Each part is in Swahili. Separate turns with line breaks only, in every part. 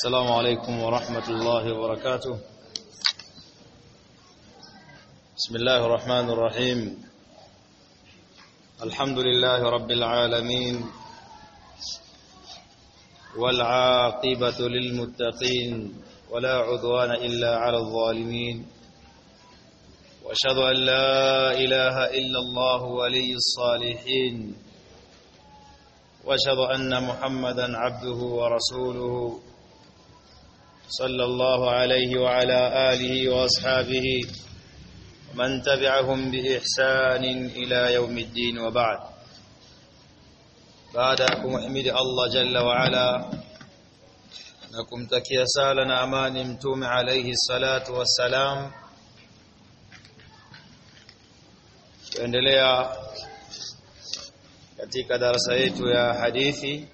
السلام عليكم ورحمة الله وبركاته. بسم الله الرحمن الرحيم. الحمد لله رب العالمين والعاقبة للمتقين ولا عدوان إلا على الظالمين. وأشهد أن لا إله إلا الله ولي الصالحين. وأشهد أن محمدا عبده ورسوله. صلى الله عليه وعلى آله وأصحابه ومن تبعهم بإحسان إلى يوم الدين وبعد. بعدكم أحمد الله جل وعلا نكم تكيا سالنا أمان متوم عليه الصلاة والسلام. tuendelea katika darasa yetu ya hadithi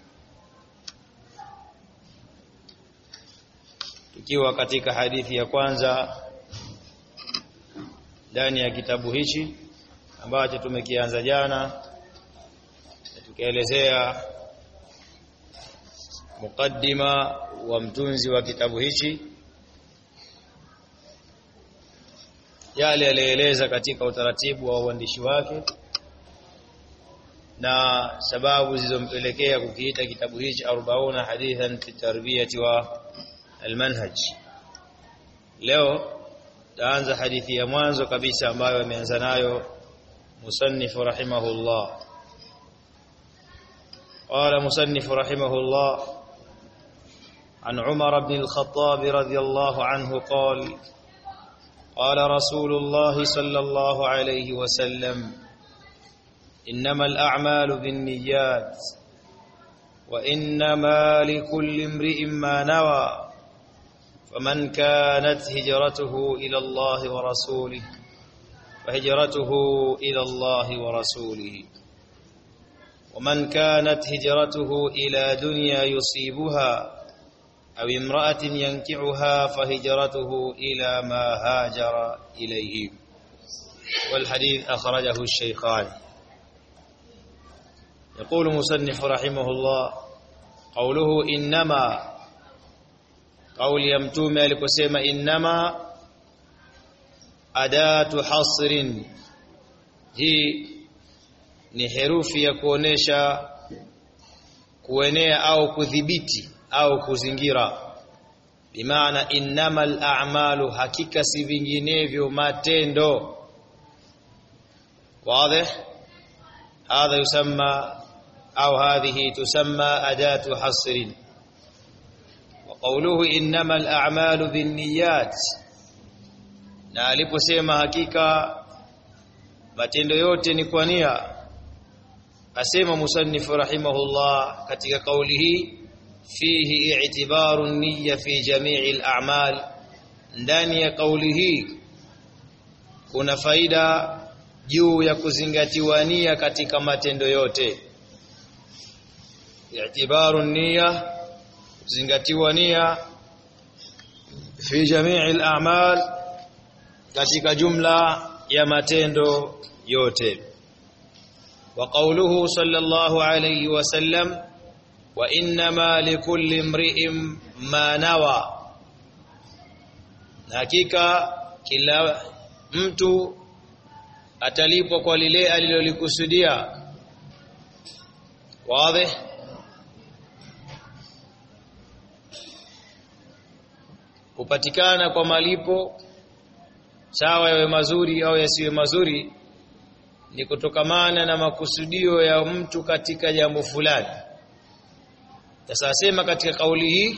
tukiwa katika hadithi ya kwanza ndani ya kitabu hichi ambacho tumekianza jana tukielezea mukaddima wa mtunzi wa kitabu hichi yale alieleza katika utaratibu wa uandishi wake na sababu zilizompelekea kukiita kitabu hichi 40 hadithan fi tarbiyati wa almanhaj leo taanza hadithi ya mwanzo kabisa ambayo ameanza nayo musannif rahimahullah رحمه الله عن عمر بن الخطاب رضي الله عنه قال قال رسول الله صلى الله عليه وسلم إنما الأعمال بالنيات وإنما لكل امرئ ما نوى. فمن كانت هجرته إلى الله ورسوله فهجرته إلى الله ورسوله. ومن كانت هجرته إلى دنيا يصيبها أو امرأة ينكعها فهجرته إلى ما هاجر إليه. والحديث أخرجه الشيخان. يقول مصنف رحمه الله قوله إنما kauli ya mtume aliposema innama adatu hasrin. Hii ni herufi ya kuonesha kuenea au kudhibiti au kuzingira. Bimaana innamal a'malu hakika si vinginevyo matendo. Wazi hadha yusamma au hadhihi tusamma adatu hasrin wa انما الاعمال بالنيات na aliposema hakika matendo yote ni kwa nia. Asema musannifu rahimahullah katika kauli hii fihi i'tibaru niyya fi jami'i al-a'mal. Ndani ya kauli hii kuna faida juu ya kuzingatiwa nia katika matendo yote. I'tibaru niyya kuzingatiwa nia fi jami'i al-a'mal katika jumla ya matendo yote wa qawluhu sallallahu alayhi wasallam wa innama likulli imri'in ma nawa na hakika kila mtu atalipwa kwa lile alilolikusudia wazi kupatikana kwa malipo sawa yawe mazuri au yasiwe mazuri ni kutokamana na makusudio ya mtu katika jambo fulani. Sasa asema katika kauli hii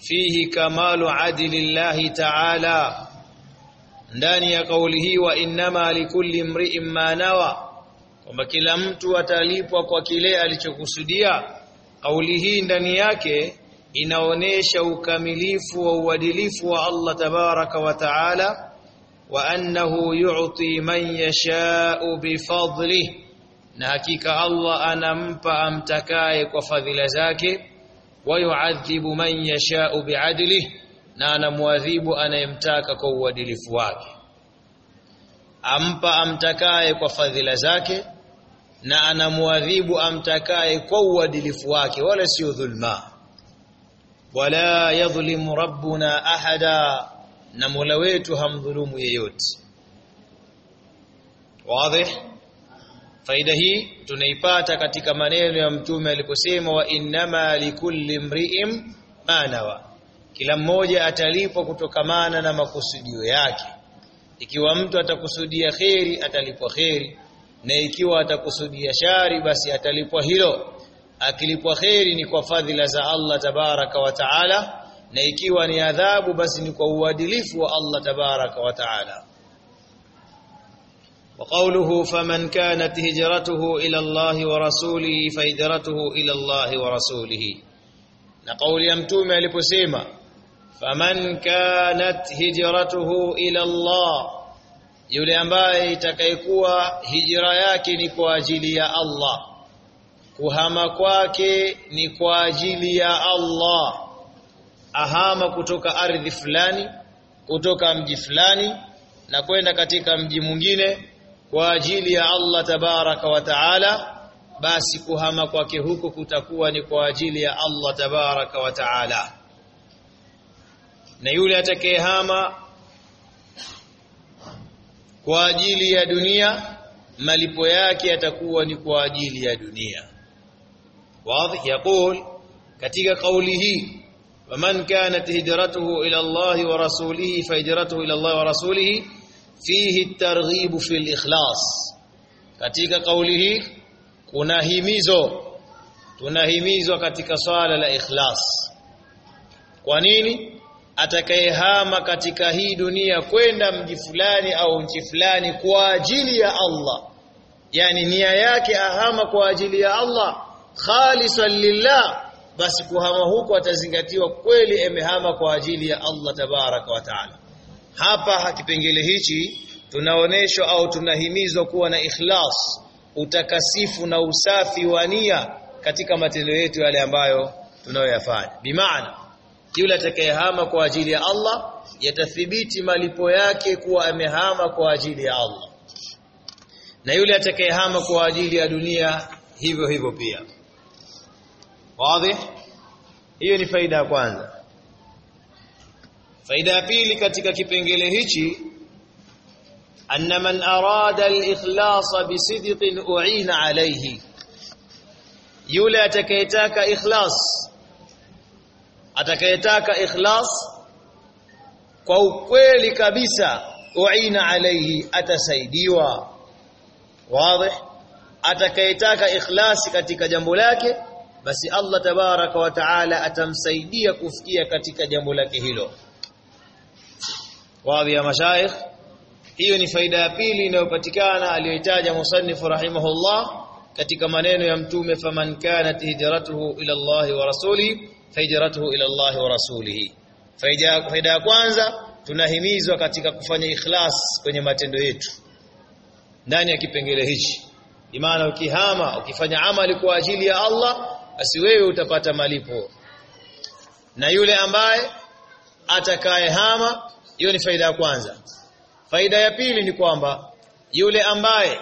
fihi kamalu adlillahi ta'ala. Ndani ya kauli hii wa innama likulli imri'in ma nawa kwamba kila mtu atalipwa kwa kile alichokusudia. Kauli hii ndani yake inaonesha ukamilifu wa uadilifu wa Allah tabaraka wa taala wa annahu yu'ti man yasha'u bifadlihi na hakika Allah anampa amtakaye kwa fadhila zake wa yu'adhibu man yasha'u bi'adlihi na anamwadhibu anayemtaka kwa uadilifu wake. Ampa amtakaye kwa fadhila zake na anamwadhibu amtakaye kwa uadilifu wake wala sio dhulma wala yadhlimu rabbuna ahada. Na Mola wetu hamdhulumu yeyote. Wazi faida hii tunaipata katika maneno ya mtume aliposema wa innama likulli mri'im manawa kila mmoja atalipwa kutokamana na makusudio yake. Ikiwa mtu atakusudia kheri atalipwa kheri. Na ikiwa atakusudia shari basi atalipwa hilo akilipwa kheri ni kwa fadhila za Allah tabaraka wa taala na ikiwa ni adhabu basi ni kwa uadilifu wa Allah tabaraka wa taala وقوله فمن كانت هجرته إلى الله ورسوله فهجرته إلى الله ورسوله نقول يمتوم aliposema faman kanat hijratuhu ila Allah yule ambaye itakayekuwa hijra yake ni kwa ajili ya Allah kuhama kwake ni kwa ajili ya Allah. Ahama kutoka ardhi fulani kutoka mji fulani na kwenda katika mji mwingine kwa ajili ya Allah tabaraka wa taala basi kuhama kwake huko kutakuwa ni kwa ajili ya Allah tabaraka wa taala. Na yule atakayehama kwa ajili ya dunia malipo yake yatakuwa ni kwa ajili ya dunia wazi يقول katika kauli hii waman kanat hijratuhu ila Allah wa rasulihi fahijratuhu ila Allah wa rasulihi fihi targhib fi al-ikhlas katika kauli hii kuna himizo tunahimizwa katika swala la ikhlas. Kwa nini? Atakayehama katika hii dunia kwenda mji fulani au nchi fulani kwa ajili ya Allah yani nia yake ahama kwa ajili ya Allah khalisan lillah basi kuhama huko atazingatiwa kweli emehama kwa ajili ya Allah tabaraka wa taala. Hapa kipengele hichi tunaoneshwa au tunahimizwa kuwa na ikhlas utakasifu na usafi wa nia katika matendo yetu yale ambayo tunayoyafanya. Bimaana yule atakayehama kwa ajili ya Allah yatathibiti malipo yake kuwa amehama kwa ajili ya Allah. Na yule atakayehama kwa ajili ya dunia hivyo hivyo pia wazi hiyo ni faida ya kwanza faida ya pili katika kipengele hichi anna man arada al-ikhlas bisidqin u'ina alayhi yule atakayetaka ikhlas atakayetaka ikhlas kwa ukweli kabisa u'ina alayhi atasaidiwa wazi atakayetaka ikhlasi katika jambo lake basi Allah tabaraka wa taala atamsaidia kufikia katika jambo lake hilo. Wazi ya mashaikh hiyo ni faida ya pili inayopatikana aliyoitaja musannifu rahimahullah katika maneno ya mtume faman kanat hijratuhu ila Allah wa rasuli fahijratuhu ila Allah wa rasulihi. Faida ya kwanza tunahimizwa katika kufanya ikhlas kwenye matendo yetu. Ndani ya kipengele hichi imana ukihama ukifanya amali kwa ajili ya Allah basi wewe utapata malipo. Na yule ambaye atakayehama hiyo ni faida ya kwanza. Faida ya pili ni kwamba yule ambaye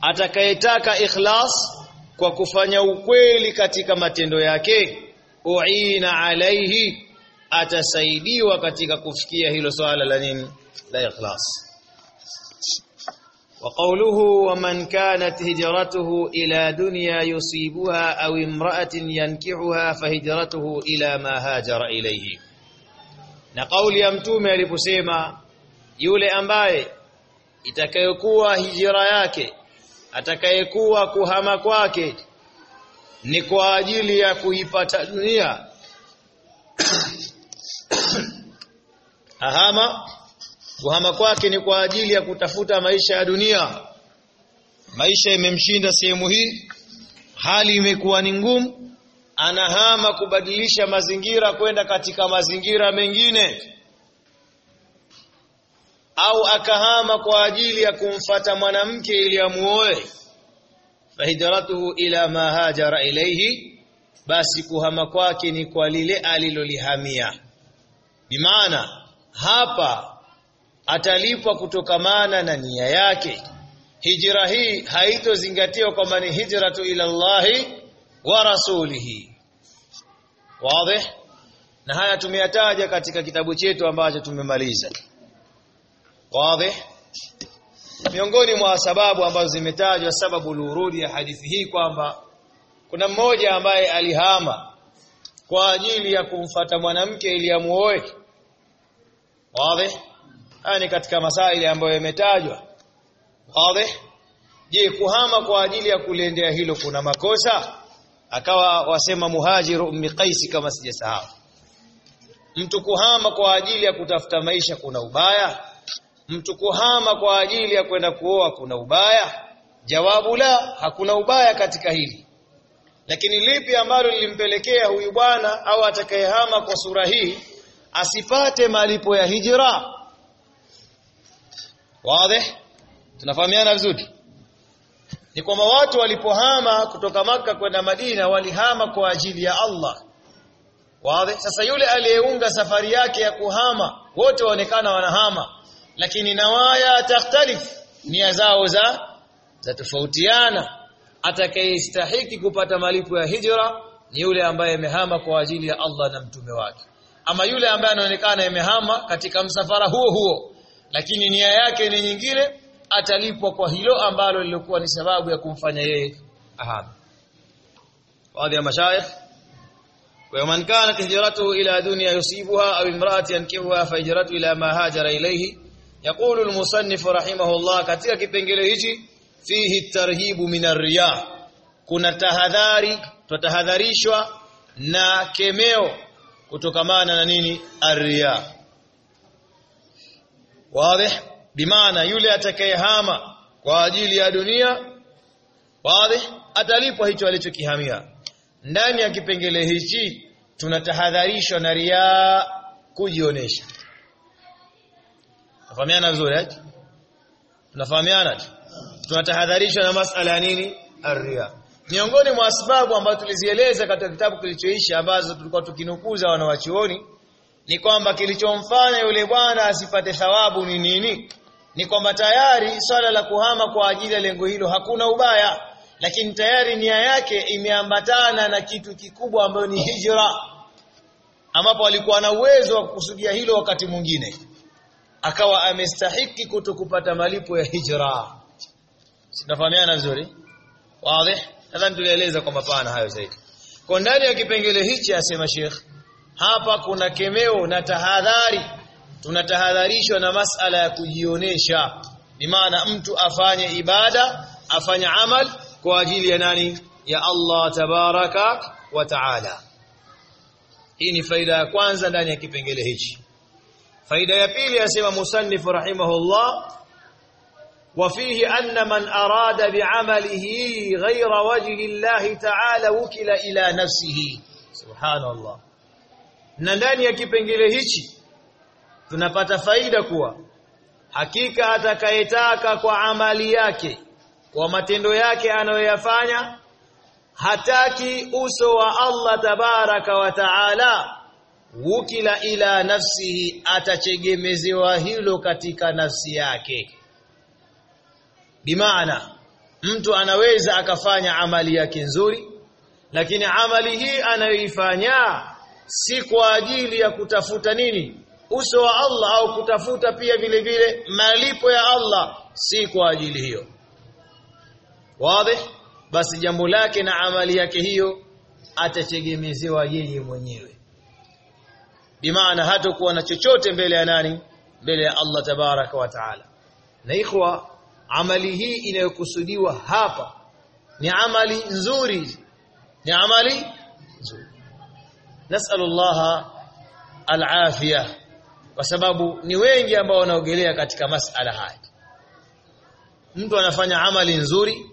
atakayetaka ikhlas kwa kufanya ukweli katika matendo yake uina alaihi atasaidiwa katika kufikia hilo swala la nini? La ikhlas وقوله ومن كانت هجرته إلى دنيا يصيبها أو امرأة ينكحها فهجرته إلى ما هاجر إليه na kauli ya mtume aliposema yule ambaye itakayokuwa hijira yake atakayekuwa kuhama kwake ni kwa ajili ya kuipata dunia ahama kuhama kwake ni kwa ajili ya kutafuta maisha ya dunia. Maisha imemshinda sehemu hii. Hali imekuwa ni ngumu. Anahama kubadilisha mazingira kwenda katika mazingira mengine. Au akahama kwa ajili ya kumfata mwanamke ili amuoe. Fahijratuhu ila ma hajara ilayhi. Basi kuhama kwake ni kwa lile alilolihamia. Bimaana hapa atalipwa kutokamana na nia yake. Hijra hii haitozingatiwa kwamba ni hijratu ila Allahi wa rasulihi. Wazi? Na haya tumeyataja katika kitabu chetu ambacho tumemaliza. Wazi? Miongoni mwa sababu ambazo zimetajwa sababu lurudi ya hadithi hii kwamba kuna mmoja ambaye alihama kwa ajili ya kumfata mwanamke ili amuoe. Wazi haya ni katika masaili ambayo yametajwa. Wazi. Je kuhama kwa ajili ya kuliendea hilo kuna makosa? Akawa wasema muhajiru ummi qaisi kama sijasahau. Mtu kuhama kwa ajili ya kutafuta maisha kuna ubaya? Mtu kuhama kwa ajili ya kwenda kuoa kuna ubaya? Jawabu la hakuna ubaya katika hili. Lakini lipi ambalo lilimpelekea huyu bwana au atakayehama kwa sura hii asipate malipo ya hijra wazi? Tunafahamiana vizuri? Ni kwamba watu walipohama kutoka maka kwenda Madina walihama kwa ajili ya Allah. Wazi? Sasa yule aliyeunga safari yake ya kuhama wote waonekana wanahama. Lakini nawaya takhtalif nia zao za za tofautiana. Atakayestahiki kupata malipo ya hijra ni yule ambaye amehama kwa ajili ya Allah na mtume wake. Ama yule ambaye anaonekana amehama katika msafara huo huo lakini nia yake ni nyingine atalipwa kwa hilo ambalo lilikuwa ni sababu ya kumfanya yeye ahama baadhi ya mashayikh ومن كانت هجرته إلى دنيا يصيبها أو امرأة ينكحها فهجرته إلى ما هاجر إليه يقول المصنف رحمه الله katika kipengele hichi fihi tarhibu min arriya kuna tahadhari tutahadharishwa na kemeo kutokamana na nini arriya wazi bimaana yule atakayehama kwa ajili ya dunia wazi atalipwa hicho alichokihamia ndani ya kipengele hichi tunatahadharishwa na ria kujionesha Tunafahamiana vizuri eh? Tunafahamiana? Tunatahadharishwa na masala ya nini? Ar-riya. Miongoni mwa sababu ambazo tulizieleza katika kitabu kilichoisha ambazo tulikuwa tukinukuza wanawachuoni ni kwamba kilichomfanya yule bwana asipate thawabu ni nini? Ni kwamba tayari swala la kuhama kwa ajili ya lengo hilo hakuna ubaya, lakini tayari nia yake imeambatana na kitu kikubwa ambayo ni hijra, ambapo alikuwa na uwezo wa kukusudia hilo wakati mwingine akawa amestahiki kutokupata malipo ya hijra. Sinafahamiana vizuri? Wazi? Nadhani tulieleza kwa mapana hayo zaidi. Kwa ndani ya kipengele hichi asema Sheikh, hapa kuna kemeo na tahadhari. Tunatahadharishwa na masala ya kujionesha. Ni maana mtu afanye ibada, afanye amal kwa ajili ya nani? Ya Allah tabaraka wa taala. Hii ni faida ya kwanza ndani ya kipengele hichi. faida ya pili yasema musannif rahimahullah وفيه أن من أراد بعمله غير وجه الله تعالى وكل إلى نفسه سبحان الله na ndani ya kipengele hichi tunapata faida kuwa hakika atakayetaka kwa amali yake kwa matendo yake anayoyafanya hataki uso wa Allah tabaraka wa taala wukila ila nafsihi atachegemezewa hilo katika nafsi yake. Bimaana mtu anaweza akafanya amali yake nzuri lakini amali hii anayoifanya si kwa ajili ya kutafuta nini? Uso wa Allah au kutafuta pia vile vile malipo ya Allah. Si kwa ajili hiyo. Wazi? Basi jambo lake na amali yake hiyo atategemezewa yeye mwenyewe. Bimaana hatakuwa na chochote mbele ya nani? Mbele ya Allah tabaraka wa taala. Na ikhwa amali hii inayokusudiwa hapa ni amali nzuri. Ni amali nzuri nasallallahu alafia kwa sababu ni wengi ambao wanaogelea katika masala haya. Mtu anafanya amali nzuri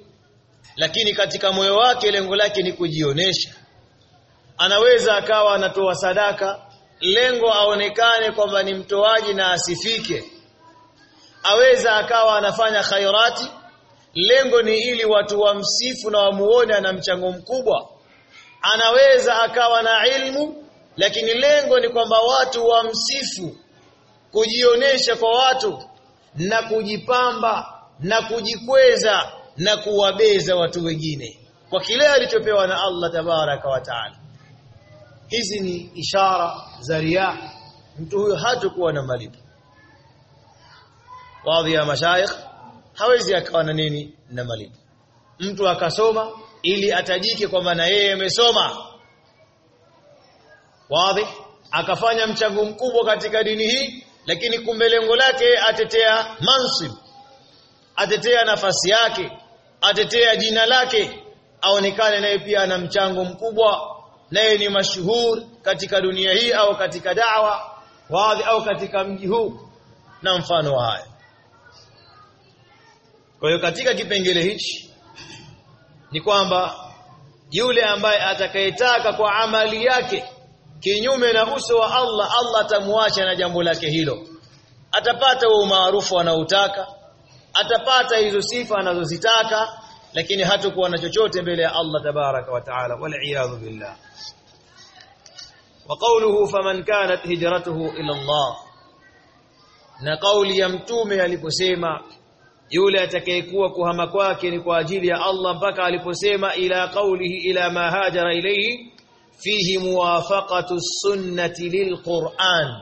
lakini katika moyo wake lengo lake ni kujionesha. Anaweza akawa anatoa sadaka lengo aonekane kwamba ni mtoaji na asifike. Aweza akawa anafanya khairati lengo ni ili watu wamsifu na wamuone ana mchango mkubwa anaweza akawa na ilmu lakini lengo ni kwamba watu wamsifu kujionesha kwa watu na kujipamba na kujikweza na kuwabeza watu wengine kwa kile alichopewa na Allah tabaraka wa taala. Hizi ni ishara za riya. Mtu huyo hatakuwa na malipo. Baadhi ya mashaikh hawezi akawa na nini? Na malipo. Mtu akasoma ili atajike kwamba na yeye amesoma. Wazi. Akafanya mchango mkubwa katika dini hii lakini kumbe lengo lake atetea mansib. Atetea nafasi yake. Atetea jina lake. Aonekane naye pia ana mchango mkubwa. Naye ni mashuhur katika dunia hii au katika dawa wazi au katika mji huu. Na mfano haya. Kwa hiyo katika kipengele hichi ni kwamba yule ambaye atakayetaka kwa amali yake kinyume na uso wa Allah Allah atamwacha na jambo lake hilo. Atapata huo maarufu anaotaka atapata hizo sifa anazozitaka lakini hatakuwa na chochote mbele ya Allah tabaraka wa taala wal billah. Wa qawluhu faman kanat hijratuhu ila Allah. Na kauli ya mtume aliposema yule atakayekuwa kuhama kwake ni kwa ajili ya Allah mpaka aliposema ila qaulihi ila ma hajara ilayhi fihi muwafaqatu sunnati lilquran.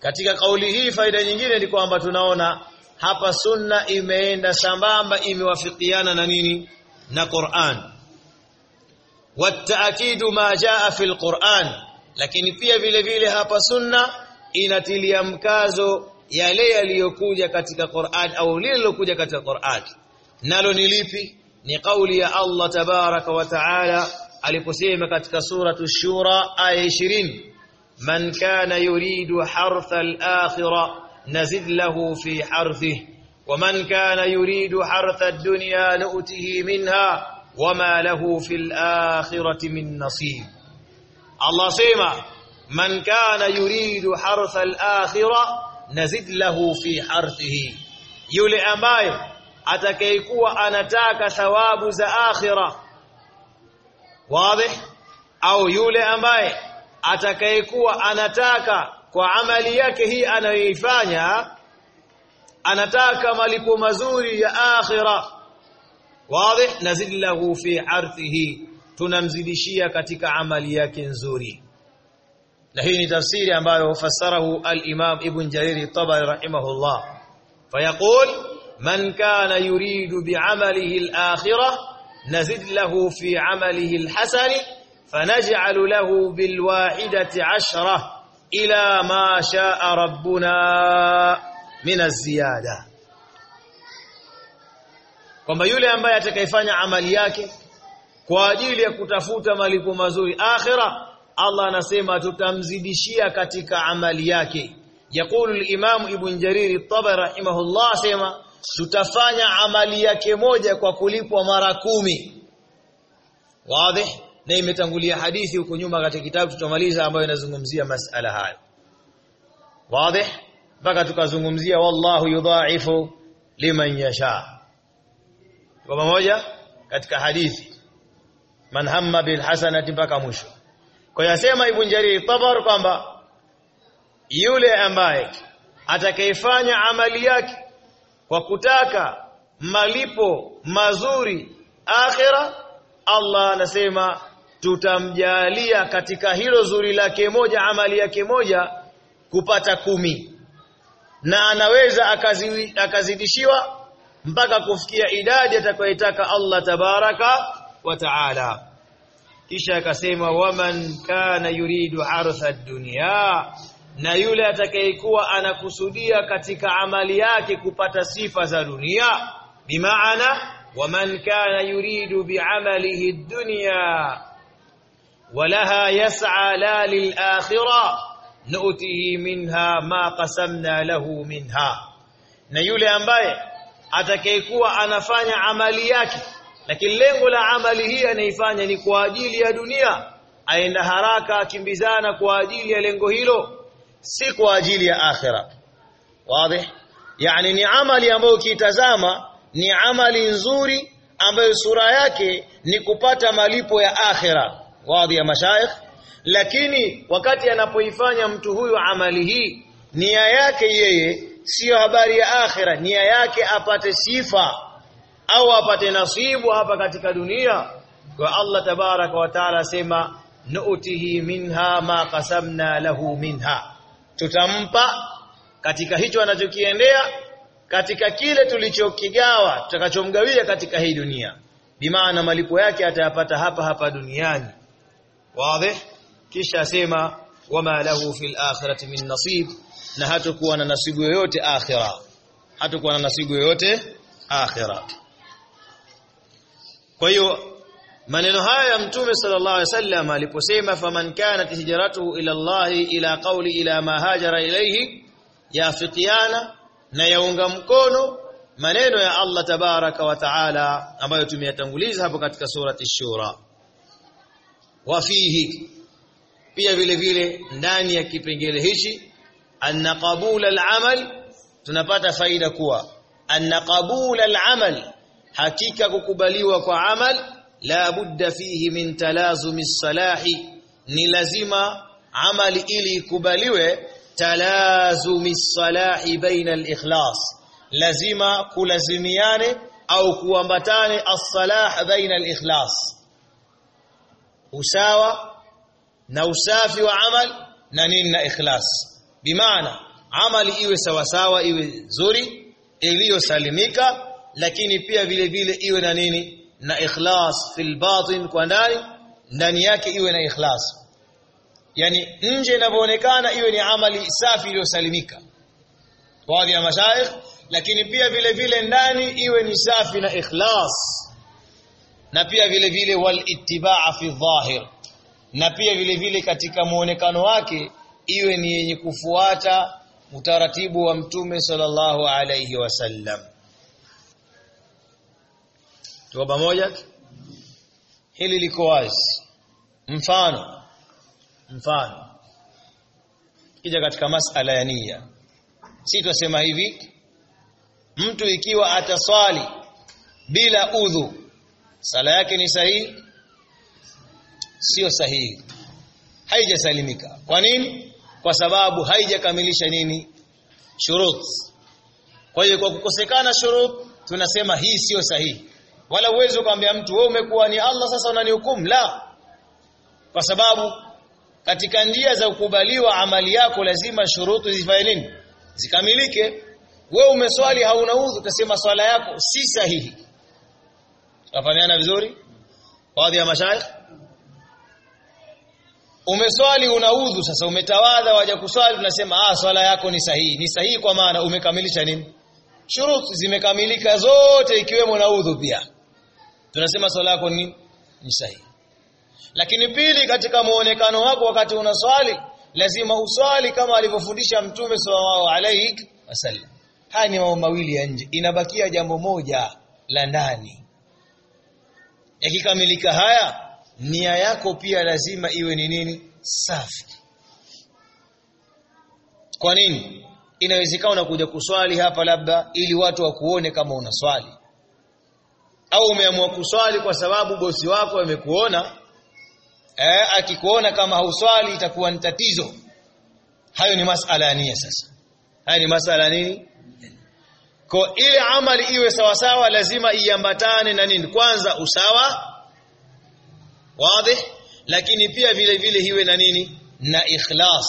Katika kauli hii faida nyingine ni kwamba tunaona hapa sunna imeenda sambamba imewafikiana na nini? Na Qur'an. Wataakidu ma jaa fil Qur'an. Lakini pia vile vile hapa sunna inatilia mkazo yale yaliyokuja katika Qur'an au lililokuja katika Qur'an nalo ni lipi ni kauli ya Allah tabaraka wa taala aliposema katika suratu shura aya 20 man kana yuridu hartha al-akhirah nazid lahu fi harthihi ومن كان يريد حرث الدنيا نؤته منها وما له في الآخرة من نصيب الله سيما من كان يريد حرث الآخرة nazid lahu fi harfihi yule ambaye atakayekuwa anataka thawabu za akhira wazi? Au yule ambaye atakayekuwa anataka kwa amali yake hii anayoifanya anataka malipo mazuri ya akhira wazi? Nazid lahu fi harfihi tunamzidishia katika amali yake nzuri. Na hii ni tafsiri ambayo fasarahu al-Imam Ibn Jarir at-Tabari rahimahullah fayaqul man kana yuridu bi'amalihi al-akhirah nazid lahu fi 'amalihi al-hasan fanaj'alu lahu bil wahidati 'ashra ila ma sha'a rabbuna min ziyada kwamba yule ambaye atakayefanya amali yake kwa ajili ya kutafuta malipo mazuri akhira Allah anasema tutamzidishia katika amali yake. Yaqulu al-Imam Ibn Jarir at-Tabari rahimahullah sema tutafanya amali yake moja kwa kulipwa mara kumi. Wazi na imetangulia hadithi huko nyuma katika kitabu tutamaliza ambayo inazungumzia masala hayo. Wazi mpaka tukazungumzia wallahu yudhaifu liman yasha. Kwa pamoja katika hadithi. Man hamma bil hasanati mpaka mwisho kwa asema ibn jarir tabar kwamba yule ambaye atakayefanya amali yake kwa kutaka malipo mazuri akhira Allah anasema tutamjalia katika hilo zuri lake moja amali yake moja kupata kumi. Na anaweza akazi, akazidishiwa mpaka kufikia idadi atakayotaka Allah tabaraka wa taala kisha akasema waman kana yuridu hartha dunya na yule atakayekuwa anakusudia katika amali yake kupata sifa za dunia bimaana waman kana yuridu biamalihi dunya walaha yas'a la lil akhirah nu'tihi minha ma qasamna lahu minha na yule ambaye atakayekuwa anafanya amali yake lakini lengo la amali hii anaifanya ni kwa ajili ya dunia. Aenda haraka akimbizana kwa ajili ya lengo hilo si kwa ajili ya akhira. Wazi? Yani ni amali ambayo ukitazama ni amali nzuri ambayo sura yake ni kupata malipo ya akhira. Wazi ya mashaikh? Lakini wakati anapoifanya mtu huyu amali hii nia yake yeye siyo habari ya akhira nia yake apate sifa au apate nasibu hapa katika dunia. Kwa Allah tabaraka wa taala asema nu'tihi minha ma qasamna lahu minha. Tutampa katika hicho anachokiendea katika kile tulichokigawa tutakachomgawia katika hii dunia. Bimaana malipo yake atayapata hapa hapa duniani. Wazi kisha asema wama lahu fil akhirati min nasib. Na hatakuwa na nasibu yoyote akhira. Hatakuwa na nasibu yoyote akhira kwa hiyo maneno haya ya mtume sallallahu alaihi wasallam aliposema faman kanat hijratuhu ila Allah ila qawli ila ma hajara ilayhi yafikiana na yaunga mkono maneno ya Allah tabaraka wa taala ambayo tumeyatanguliza hapo katika surati shura wa fihi pia vile vile ndani ya kipengele hichi anna qabula al-amal tunapata faida kuwa anna qabula al-amal hakika kukubaliwa kwa amal la budda fihi min talazumi salahi ni lazima amali ili ikubaliwe talazumi salahi baina al-ikhlas. Lazima kulazimiane au kuambatane as-salah baina al-ikhlas. Usawa na usafi wa amal na nini na ikhlas. Bimaana amali iwe sawasawa iwe nzuri iliyosalimika lakini pia vile vile iwe na nini? Na ikhlas fil batin kwa ndani ndani yake iwe na ikhlas. Yani nje inavyoonekana iwe ni amali safi iliyosalimika. Baadhi ya mashaikh lakini pia vile vile ndani iwe ni safi na ikhlas. Na pia vile vile wal ittibaa fi dhahir. Na pia vile vile katika muonekano wake iwe ni yenye kufuata utaratibu wa mtume sallallahu alayhi wasallam tuko pamoja? Hili liko wazi. Mfano. Mfano. Kija katika masala ya nia. Si twasema hivi? Mtu ikiwa ataswali bila udhu sala yake ni sahihi? Sio sahihi. Haijasalimika. Kwa nini? Kwa sababu haijakamilisha nini? Shurut. Kwa hiyo kwa kukosekana shurut tunasema hii sio sahihi wala uwezo kumwambia mtu wewe umekuwa ni Allah sasa unanihukumu? La. Kwa sababu katika njia za kukubaliwa amali yako lazima shurutu zifanye nini? Zikamilike. Wewe umeswali hauna udhu utasema swala yako si sahihi. Tafanyana vizuri? Baadhi ya mashaikh. Umeswali una udhu sasa umetawadha waja kuswali tunasema ah swala yako ni sahihi. Ni sahihi kwa maana umekamilisha nini? Shuruti zimekamilika zote ikiwemo na udhu pia tunasema swala yako ni ni sahihi. Lakini pili katika muonekano wako wakati unaswali lazima uswali kama alivyofundisha mtume sallallahu alayhi wasallam. Haya ni mambo mawili ya nje. Inabakia jambo moja la ndani. Yakikamilika haya nia yako pia lazima iwe ni nini? Safi. Kwa nini? Inawezekana unakuja kuswali hapa labda ili watu wakuone kama unaswali au umeamua kuswali kwa sababu bosi wako amekuona eh, akikuona kama hauswali itakuwa ni tatizo. Hayo ni masala ya nia sasa. Haya ni masala nini? Kwa ile amali iwe sawasawa lazima iambatane na nini? Kwanza usawa wazi lakini pia vile vile hiwe na nini? Na ikhlas.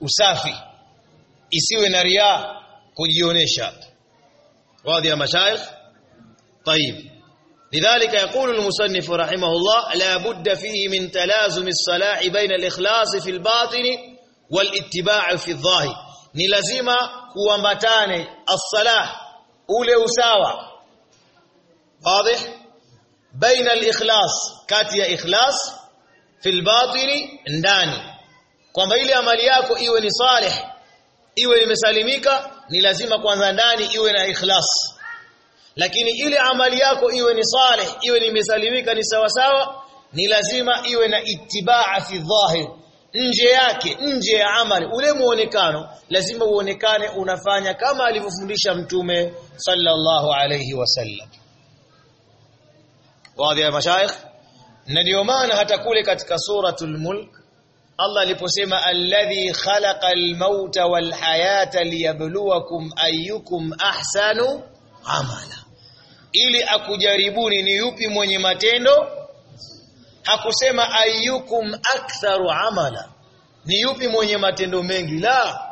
Usafi. Isiwe na ria kujionesha wazi ya mashaikh طيب لذلك يقول المصنف رحمه الله لا بد فيه من تلازم الصلاح بين الإخلاص في الباطن والاتباع في الظاهر ni lazima kuambatane as-salah ule usawa wazi baina al-ikhlas kati ya ikhlas fil batini ndani kwamba ile amali yako iwe ni salih iwe imesalimika ni lazima kwanza ndani iwe na ikhlas lakini ile amali yako iwe ni saleh iwe ni imesalimika ni sawa sawa ni lazima iwe na itibaa fi dhahir. Nje yake nje ya amali. Ule muonekano lazima uonekane unafanya kama alivyofundisha mtume sallallahu alayhi wasallam baadhi ya mashaikh? Na ndio maana hata kule katika suratul mulk Allah aliposema alladhi khalaqa almauta walhayata liyabluwakum ayyukum ahsanu amala ili akujaribuni ni yupi mwenye matendo? Hakusema ayyukum aktharu amala. Ni yupi mwenye matendo mengi? La.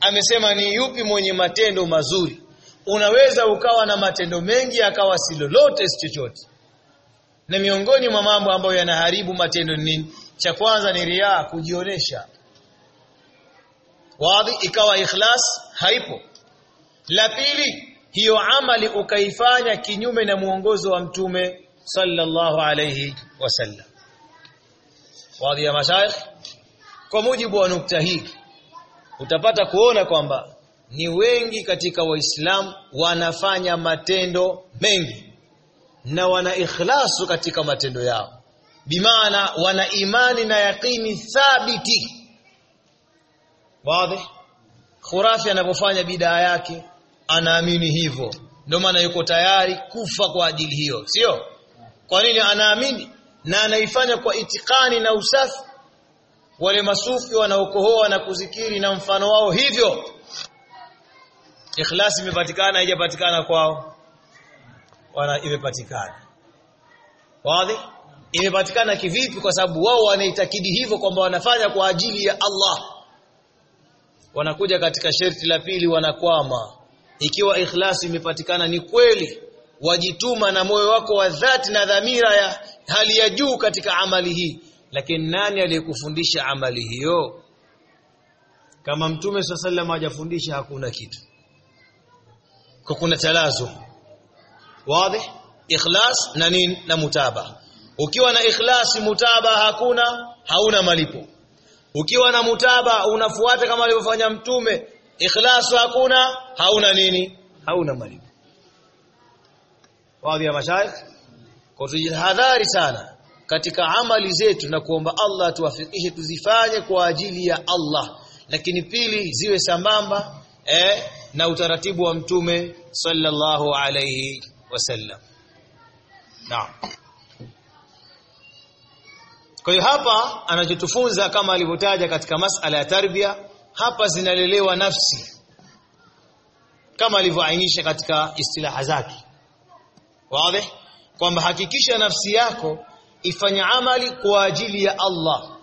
Amesema ni yupi mwenye matendo mazuri? Unaweza ukawa na matendo mengi akawa si lolote si chochote. Na miongoni mwa mambo ambayo yanaharibu matendo ni nini? Cha kwanza ni riaa kujionesha. Wazi ikawa ikhlas haipo. La pili hiyo amali ukaifanya kinyume na muongozo wa mtume sallallahu alayhi wasallam. Wadhi ya mashaikh kwa mujibu wa nukta hii utapata kuona kwamba ni wengi katika waislamu wanafanya matendo mengi na wana ikhlasu katika matendo yao. Bimaana wana imani na yaqini thabiti. Wazi khurafi anapofanya bidaa yake anaamini hivyo. Ndio maana yuko tayari kufa kwa ajili hiyo sio? Kwa nini anaamini? Na anaifanya kwa itikani na usafi. Wale masufi wanaokohoa na kuzikiri na mfano wao hivyo. Ikhlasi imepatikana haijapatikana kwao? Wana imepatikana. Wazi? Imepatikana kivipi? Kwa sababu wao wanaitakidi hivyo kwamba wanafanya kwa ajili ya Allah. Wanakuja katika sharti la pili wanakwama ikiwa ikhlasi imepatikana ni kweli wajituma na moyo wako wa dhati na dhamira ya hali ya juu katika amali hii. Lakini nani aliyekufundisha amali hiyo? Kama mtume sallallahu hajafundisha hakuna kitu. Kwa kuna talazo. Wazi? Ikhlas na nini? Na mutaba. Ukiwa na ikhlasi mutaba hakuna hauna malipo. Ukiwa na mutaba unafuata kama alivyofanya mtume ikhlasu hakuna hauna nini? Hauna malipo. Baadhi ya mashaikh kwa tujihadhari sana katika amali zetu na kuomba Allah tuwafikishe tuzifanye kwa ajili ya Allah. Lakini pili ziwe sambamba eh, na utaratibu wa mtume sallallahu alayhi wasallam. Naam. Kwa hiyo hapa anachotufunza kama alivyotaja katika masala ya tarbia hapa zinalelewa nafsi. Kama alivyoainisha katika istilaha zake. Wazi? Kwamba hakikisha nafsi yako ifanya amali kwa ajili ya Allah.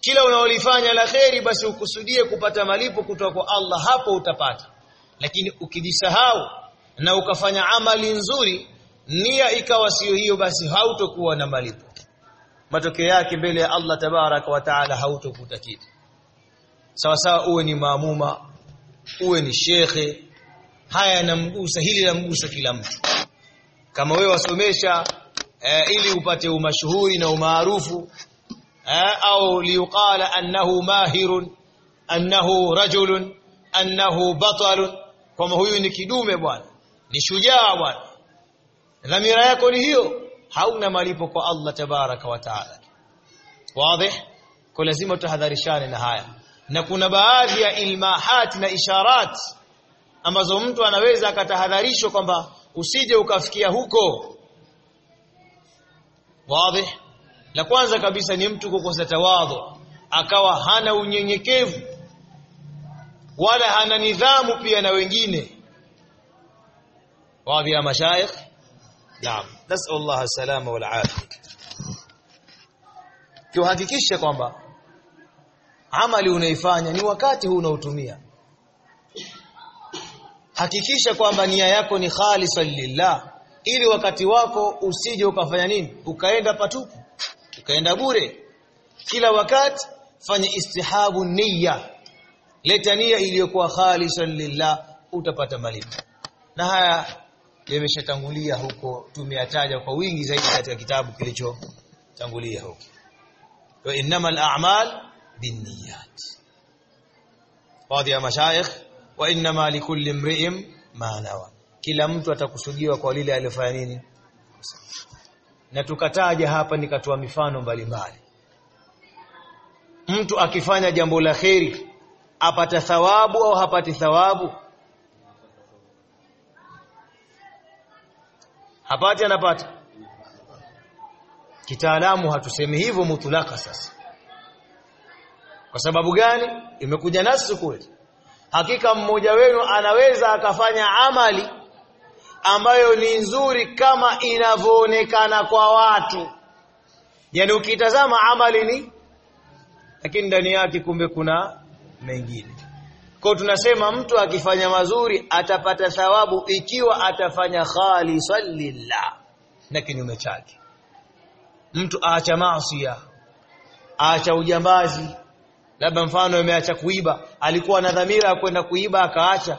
Kila unaolifanya la kheri basi ukusudie kupata malipo kutoka kwa Allah hapo utapata. Lakini ukijisahau na ukafanya amali nzuri nia ikawa sio hiyo basi hautokuwa na malipo. Matokeo yake mbele ya Allah tabaraka wa taala hautokuta kitu sawa sawa uwe ni maamuma uwe ni shekhe haya yanamgusa hili linamgusa kila mtu kama wewe wasomesha eh, ili upate umashuhuri na umaarufu eh, au liuqala annahu mahirun annahu rajulun annahu batalun kwamba huyu ni kidume bwana ni shujaa bwana dhamira yako ni hiyo hauna malipo kwa Allah tabaraka wa taala wazi kwa lazima tuhadharishane na haya na kuna baadhi ya ilmahat na isharat ambazo mtu anaweza akatahadharishwa kwamba usije ukafikia huko. Wazi la kwanza kabisa ni mtu kukosa tawadhu akawa hana unyenyekevu wala hana nidhamu pia na wengine. Wazi ya mashaikh naam. Nasal Allah salama wal afia kuhakikisha kwamba amali unaifanya ni wakati huu unaotumia hakikisha kwamba nia yako ni khalisan lillah. Ili wakati wako usije ukafanya nini? Ukaenda patupu. Ukaenda bure. Kila wakati fanya istihabu niyya. Leta nia iliyokuwa khalisan lillah utapata malipo. Na haya yameshatangulia huko tumeyataja kwa wingi zaidi katika kitabu kilichotangulia huko. Wa innamal a'mal binniyat wadhi ya مشايخ wa لكل likulli imri'in ma nawa. Kila mtu atakusudiwa kwa lile aliyofanya nini? Na tukataja hapa nikatoa mifano mbalimbali. Mtu akifanya jambo la kheri apata thawabu au hapati thawabu? Hapati anapata. Kitaalamu hatusemi hivyo mutulaka sasa kwa sababu gani? Imekuja nasu kule hakika mmoja wenu anaweza akafanya amali ambayo ni nzuri kama inavyoonekana kwa watu. Yani ukitazama amali ni lakini ndani yake kumbe kuna mengine. Kwa tunasema mtu akifanya mazuri atapata thawabu ikiwa atafanya khalisan lillah na kinyume chake. Mtu aacha maasi aacha ujambazi labda mfano ameacha kuiba. Alikuwa na dhamira ya kwenda kuiba akaacha.